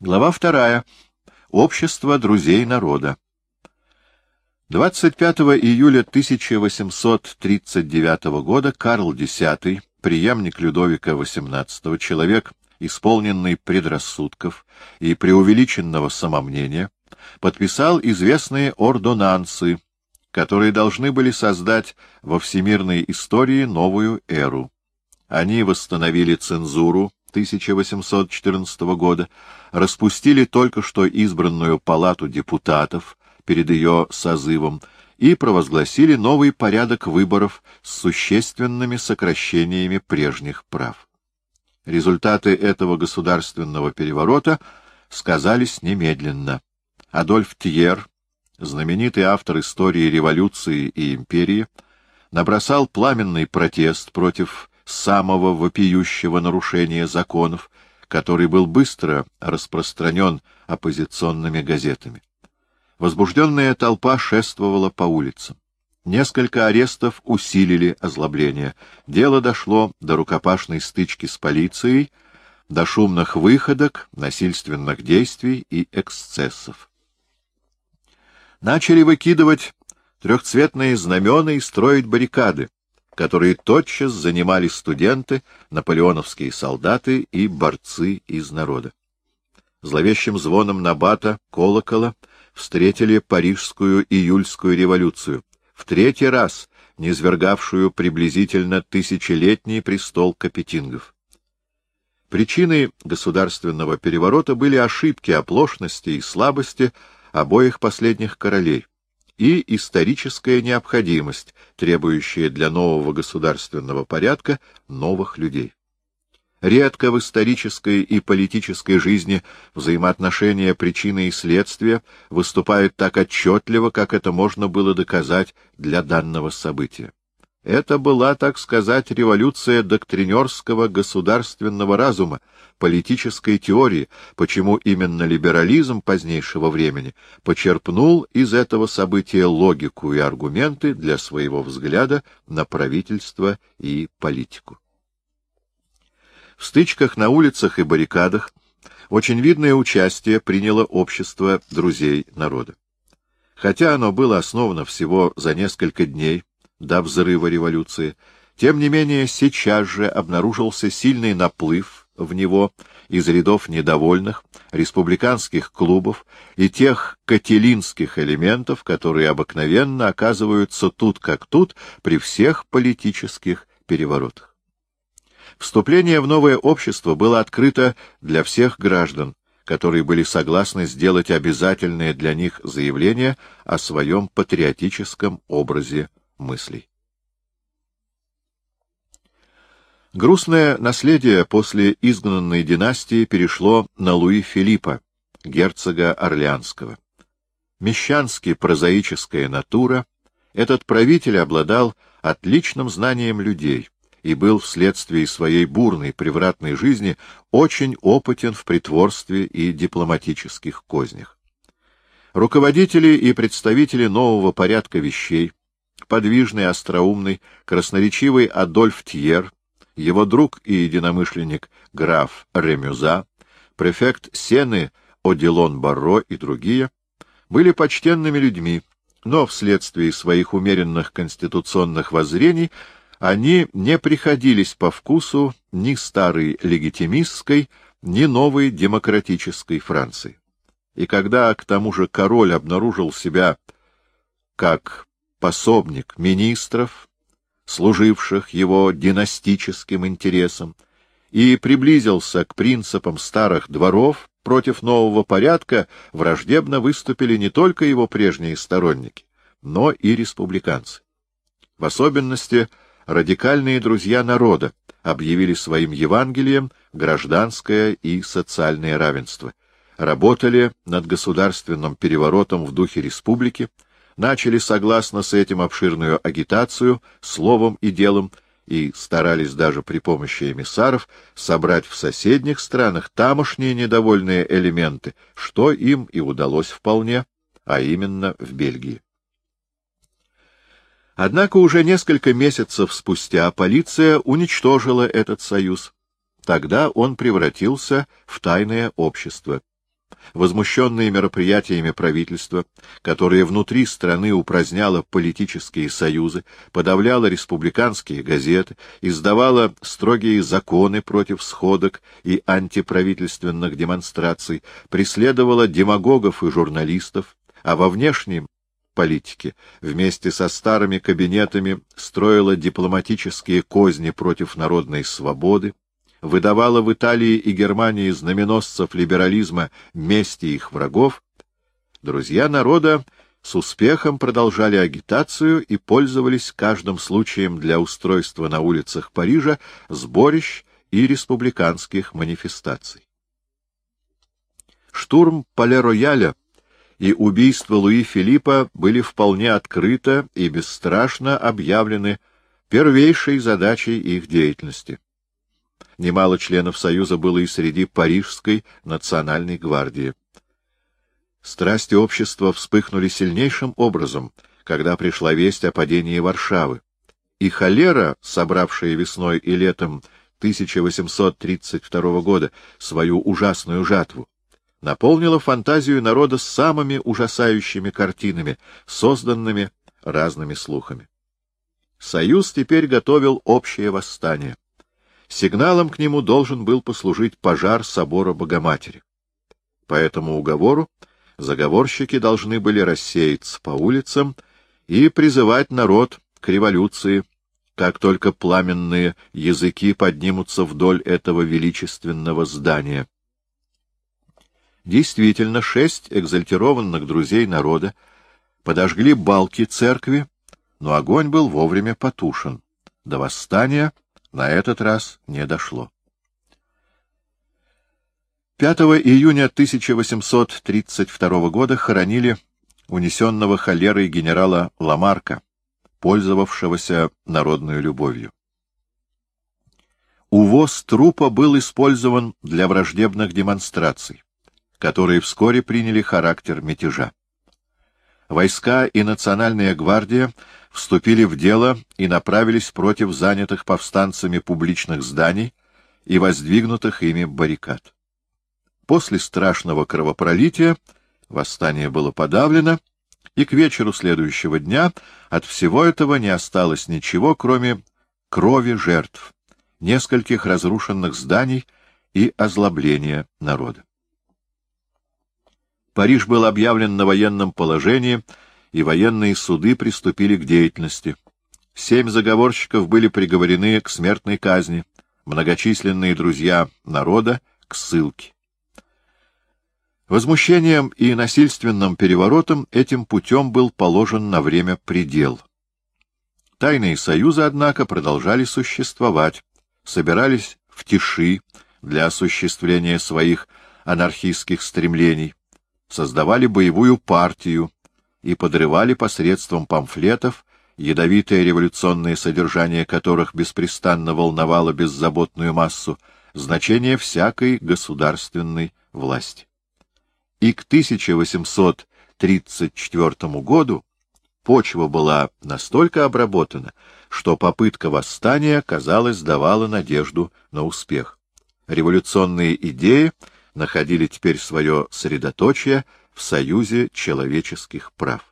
Глава вторая. Общество друзей народа. 25 июля 1839 года Карл X, преемник Людовика XVIII, человек, исполненный предрассудков и преувеличенного самомнения, подписал известные ордонансы, которые должны были создать во всемирной истории новую эру. Они восстановили цензуру 1814 года, распустили только что избранную палату депутатов перед ее созывом и провозгласили новый порядок выборов с существенными сокращениями прежних прав. Результаты этого государственного переворота сказались немедленно. Адольф Тьер, знаменитый автор истории революции и империи, набросал пламенный протест против самого вопиющего нарушения законов, который был быстро распространен оппозиционными газетами. Возбужденная толпа шествовала по улицам. Несколько арестов усилили озлобление. Дело дошло до рукопашной стычки с полицией, до шумных выходок, насильственных действий и эксцессов. Начали выкидывать трехцветные знамена и строить баррикады, которые тотчас занимали студенты, наполеоновские солдаты и борцы из народа. Зловещим звоном набата, колокола встретили Парижскую июльскую революцию, в третий раз низвергавшую приблизительно тысячелетний престол капетингов. Причиной государственного переворота были ошибки, оплошности и слабости обоих последних королей, и историческая необходимость, требующая для нового государственного порядка новых людей. Редко в исторической и политической жизни взаимоотношения причины и следствия выступают так отчетливо, как это можно было доказать для данного события. Это была, так сказать, революция доктринерского государственного разума, политической теории, почему именно либерализм позднейшего времени почерпнул из этого события логику и аргументы для своего взгляда на правительство и политику. В стычках на улицах и баррикадах очень видное участие приняло общество друзей народа. Хотя оно было основано всего за несколько дней, до взрыва революции, тем не менее сейчас же обнаружился сильный наплыв в него из рядов недовольных, республиканских клубов и тех кателинских элементов, которые обыкновенно оказываются тут как тут при всех политических переворотах. Вступление в новое общество было открыто для всех граждан, которые были согласны сделать обязательное для них заявление о своем патриотическом образе мыслей. Грустное наследие после изгнанной династии перешло на Луи Филиппа, герцога Орлеанского. Мещански прозаическая натура, этот правитель обладал отличным знанием людей и был вследствие своей бурной превратной жизни очень опытен в притворстве и дипломатических кознях. Руководители и представители нового порядка вещей, подвижный, остроумный, красноречивый Адольф Тьер, его друг и единомышленник граф Ремюза, префект Сены Одилон Барро и другие, были почтенными людьми, но вследствие своих умеренных конституционных воззрений они не приходились по вкусу ни старой легитимистской, ни новой демократической Франции. И когда, к тому же, король обнаружил себя как пособник министров, служивших его династическим интересам, и приблизился к принципам старых дворов, против нового порядка враждебно выступили не только его прежние сторонники, но и республиканцы. В особенности радикальные друзья народа объявили своим Евангелием гражданское и социальное равенство, работали над государственным переворотом в духе республики, начали согласно с этим обширную агитацию словом и делом и старались даже при помощи эмиссаров собрать в соседних странах тамошние недовольные элементы, что им и удалось вполне, а именно в Бельгии. Однако уже несколько месяцев спустя полиция уничтожила этот союз. Тогда он превратился в тайное общество. Возмущенные мероприятиями правительства, которое внутри страны упраздняло политические союзы, подавляло республиканские газеты, издавало строгие законы против сходок и антиправительственных демонстраций, преследовало демагогов и журналистов, а во внешнем политике вместе со старыми кабинетами строила дипломатические козни против народной свободы, выдавала в Италии и Германии знаменосцев либерализма мести их врагов, друзья народа с успехом продолжали агитацию и пользовались каждым случаем для устройства на улицах Парижа сборищ и республиканских манифестаций. Штурм Пале-Рояля и убийство Луи Филиппа были вполне открыто и бесстрашно объявлены первейшей задачей их деятельности. Немало членов Союза было и среди Парижской национальной гвардии. Страсти общества вспыхнули сильнейшим образом, когда пришла весть о падении Варшавы, и холера, собравшая весной и летом 1832 года свою ужасную жатву, наполнила фантазию народа самыми ужасающими картинами, созданными разными слухами. Союз теперь готовил общее восстание. Сигналом к нему должен был послужить пожар собора Богоматери. По этому уговору заговорщики должны были рассеяться по улицам и призывать народ к революции, как только пламенные языки поднимутся вдоль этого величественного здания. Действительно, шесть экзальтированных друзей народа подожгли балки церкви, но огонь был вовремя потушен. До восстания на этот раз не дошло. 5 июня 1832 года хоронили унесенного холерой генерала Ламарка, пользовавшегося народной любовью. Увоз трупа был использован для враждебных демонстраций, которые вскоре приняли характер мятежа. Войска и Национальная гвардия вступили в дело и направились против занятых повстанцами публичных зданий и воздвигнутых ими баррикад. После страшного кровопролития восстание было подавлено, и к вечеру следующего дня от всего этого не осталось ничего, кроме крови жертв, нескольких разрушенных зданий и озлобления народа. Париж был объявлен на военном положении, и военные суды приступили к деятельности. Семь заговорщиков были приговорены к смертной казни, многочисленные друзья народа — к ссылке. Возмущением и насильственным переворотом этим путем был положен на время предел. Тайные союзы, однако, продолжали существовать, собирались в тиши для осуществления своих анархистских стремлений, создавали боевую партию и подрывали посредством памфлетов, ядовитое революционное содержание которых беспрестанно волновало беззаботную массу, значение всякой государственной власти и к 1834 году почва была настолько обработана, что попытка восстания, казалось, давала надежду на успех. Революционные идеи находили теперь свое средоточие в Союзе человеческих прав.